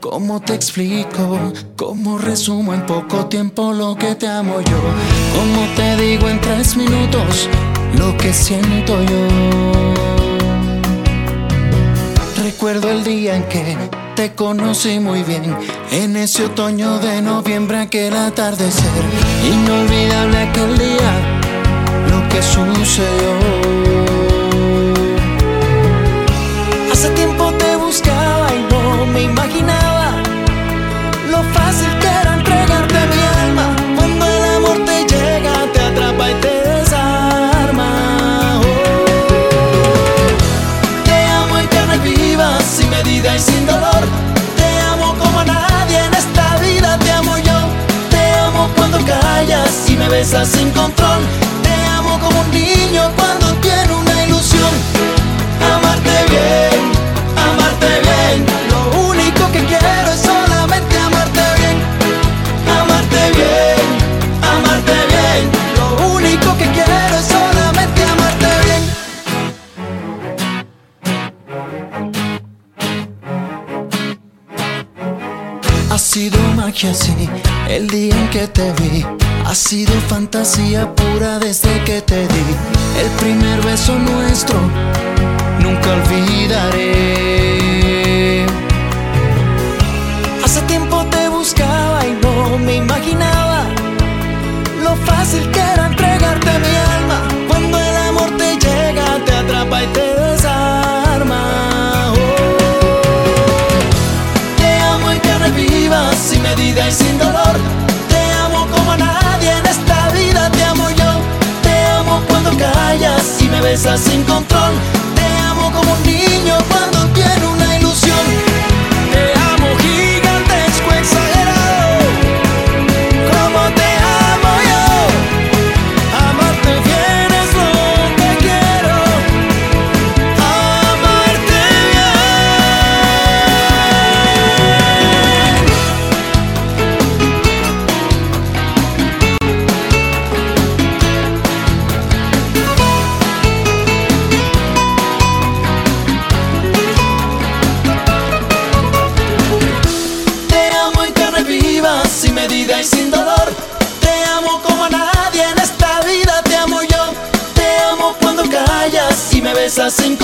¿Cómo te explico? ¿Cómo resumo en poco tiempo lo que te amo yo? ¿Cómo te digo en tres minutos lo que siento yo? Recuerdo el día en que te conocí muy bien, en ese otoño de noviembre, aquel atardecer, inolvidable aquel día, lo que sucedió. Sin control. Te amo como un niño cuando tiene una ilusión. Amarte bien, amarte bien. Lo único que quiero es solamente amarte bien. Amarte bien, amarte bien. Lo único que quiero es solamente amarte bien. Ha sido magia, sí, el día en que te vi. Ha sido fantasía pura desde que te di. El primer beso nuestro, nunca olvidaré. Hace tiempo te buscaba y no me imaginaba lo fácil que era entregarte mi alma. Cuando el amor te llega, te atrapa y te desarma. Oh. Te amo en carne viva, sin medida y sin dolor. A nadie en esta vida, te amo yo. Te amo cuando callas y me besas sin control. Te amo como un niño medida y sin dolor. Te amo como a nadie en esta vida, te amo yo. Te amo cuando callas y me besas sin